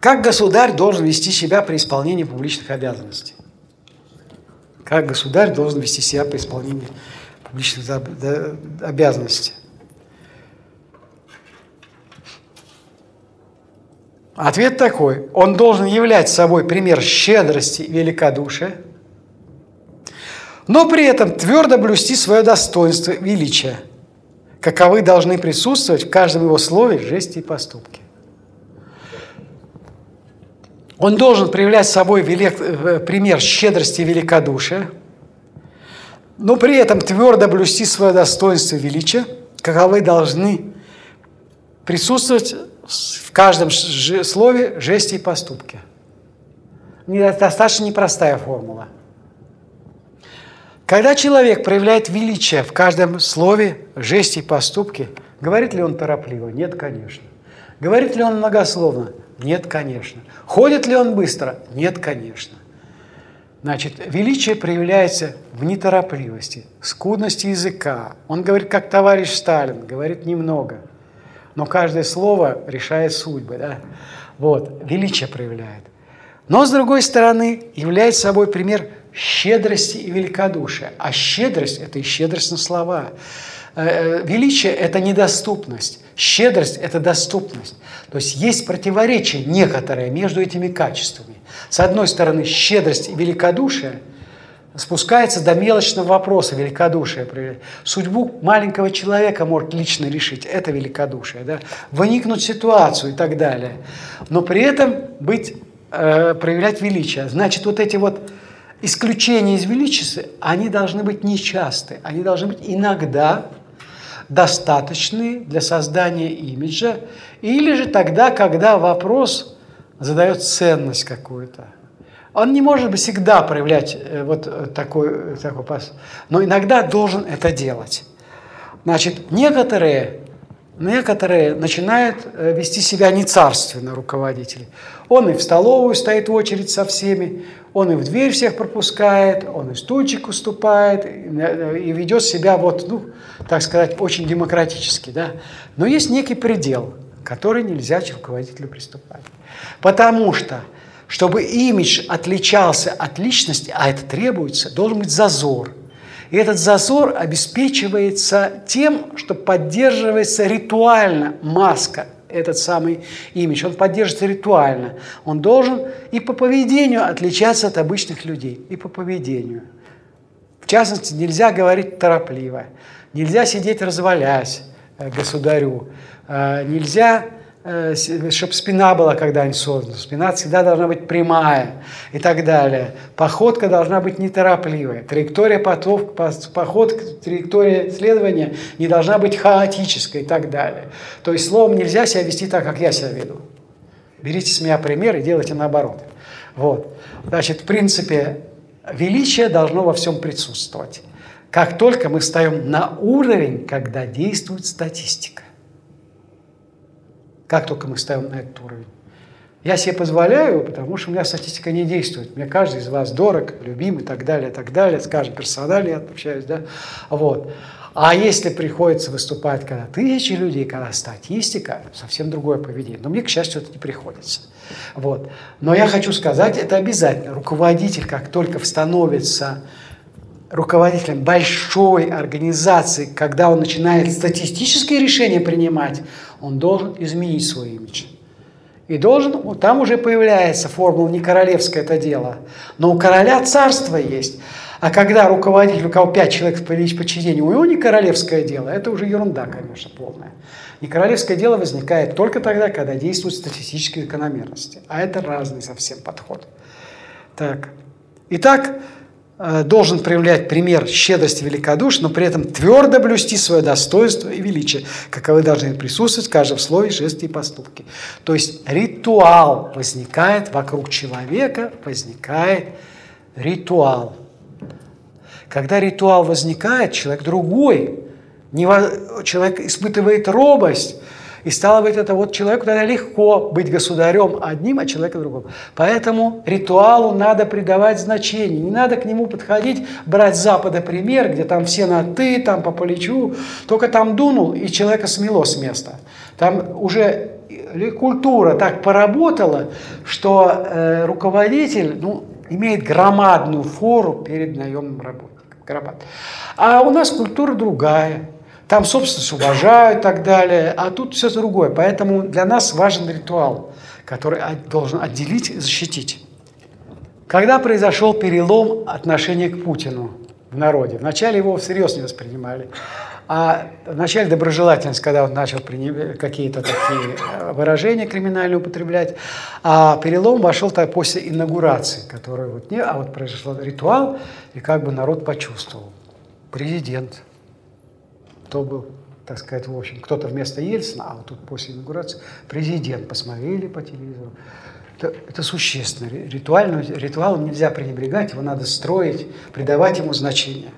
Как государь должен вести себя при исполнении публичных обязанностей? Как государь должен вести себя при исполнении публичных обязанностей? Ответ такой. Он должен являть собой пример щедрости и великодушия, но при этом твердо блюсти свое достоинство и величие, каковы должны присутствовать в каждом его слове, жесте и поступке. Он должен проявлять собой э, пример щедрости и великодушия, но при этом твердо блюсти свое достоинство и величие, каковы должны присутствовать в каждом слове, жесте и поступке. Достаточно непростая формула. Когда человек проявляет величие в каждом слове, жесте и поступке, говорит ли он торопливо? Нет, конечно. Говорит ли он многословно? Нет, конечно. Ходит ли он быстро? Нет, конечно. Значит, величие проявляется в неторопливости, скудности языка. Он говорит, как товарищ Сталин, говорит немного – но каждое слово решает судьбы. Да? Вот, величие проявляет. Но, с другой стороны, является собой пример щедрости и великодушия. А щедрость – это и щедрость на слова. Э, э, величие – это недоступность. Щедрость – это доступность. То есть есть противоречие некоторое между этими качествами. С одной стороны, щедрость и великодушие – спускается до мелочного вопроса великодушия. Судьбу маленького человека может лично решить, это великодушие, да? выникнуть ситуацию и так далее. Но при этом быть, э, проявлять величие. Значит, вот эти вот исключения из величия, они должны быть нечасты, они должны быть иногда достаточные для создания имиджа, или же тогда, когда вопрос задает ценность какую-то. Он не может всегда проявлять э, вот э, такой, такой пас, но иногда должен это делать. Значит, некоторые, некоторые начинают э, вести себя не царственно, руководители. Он и в столовую стоит в очередь со всеми, он и в дверь всех пропускает, он и стульчик уступает, и ведет себя, вот, ну, так сказать, очень демократически. Да? Но есть некий предел, который нельзя руководителю приступать. Потому что чтобы имидж отличался от личности, а это требуется, должен быть зазор. И этот зазор обеспечивается тем, что поддерживается ритуально маска, этот самый имидж. Он поддерживается ритуально. Он должен и по поведению отличаться от обычных людей, и по поведению. В частности, нельзя говорить торопливо, нельзя сидеть развалясь э, государю, э, нельзя чтобы спина была когда-нибудь создана. Спина всегда должна быть прямая и так далее. Походка должна быть неторопливая. Траектория потов, походка, траектория следования не должна быть хаотической и так далее. То есть словом нельзя себя вести так, как я себя веду. Берите с меня пример и делайте наоборот. Вот. Значит, в принципе, величие должно во всем присутствовать. Как только мы встаем на уровень, когда действует статистика. Как только мы ставим на этот уровень. Я себе позволяю, потому что у меня статистика не действует. Мне каждый из вас дорог, любим и так далее, и так далее. С каждым персонале я общаюсь, да. Вот. А если приходится выступать, когда тысячи людей, когда статистика, совсем другое поведение. Но мне, к счастью, это не приходится. Вот. Но я хочу сказать, это обязательно. Руководитель, как только становится руководителем большой организации, когда он начинает статистические решения принимать, он должен изменить свой имидж. И должен, там уже появляется формула не королевское это дело, но у короля царство есть. А когда руководитель, у кого пять человек в подчинении, у него не королевское дело, это уже ерунда, конечно, полная. И королевское дело возникает только тогда, когда действуют статистические закономерности. А это разный совсем подход. Так. Итак, должен проявлять пример щедрости великодушия, но при этом твердо блюсти свое достоинство и величие, каковы должны присутствовать в каждом слове, жесте и поступке. То есть ритуал возникает вокруг человека, возникает ритуал. Когда ритуал возникает, человек другой, человек испытывает робость, и стало быть, это вот человеку тогда легко быть государем одним, а человеком другим. Поэтому ритуалу надо придавать значение. Не надо к нему подходить, брать с Запада пример, где там все на «ты», там по плечу. Только там дунул, и человека смело с места. Там уже культура так поработала, что э, руководитель ну, имеет громадную фору перед наемным работником. А у нас культура другая. Там собственность уважают и так далее, а тут все другое. Поэтому для нас важен ритуал, который должен отделить и защитить. Когда произошел перелом отношения к Путину в народе? Вначале его всерьез не воспринимали. А вначале доброжелательность, когда он начал какие-то такие э, выражения криминальные употреблять, а перелом вошел так после инаугурации, который вот не, а вот произошел ритуал, и как бы народ почувствовал. Президент, кто был, так сказать, в общем, кто-то вместо Ельцина, а вот тут после инаугурации президент, посмотрели по телевизору. Это, это существенно. Ритуальным, ритуалом нельзя пренебрегать, его надо строить, придавать ему значение.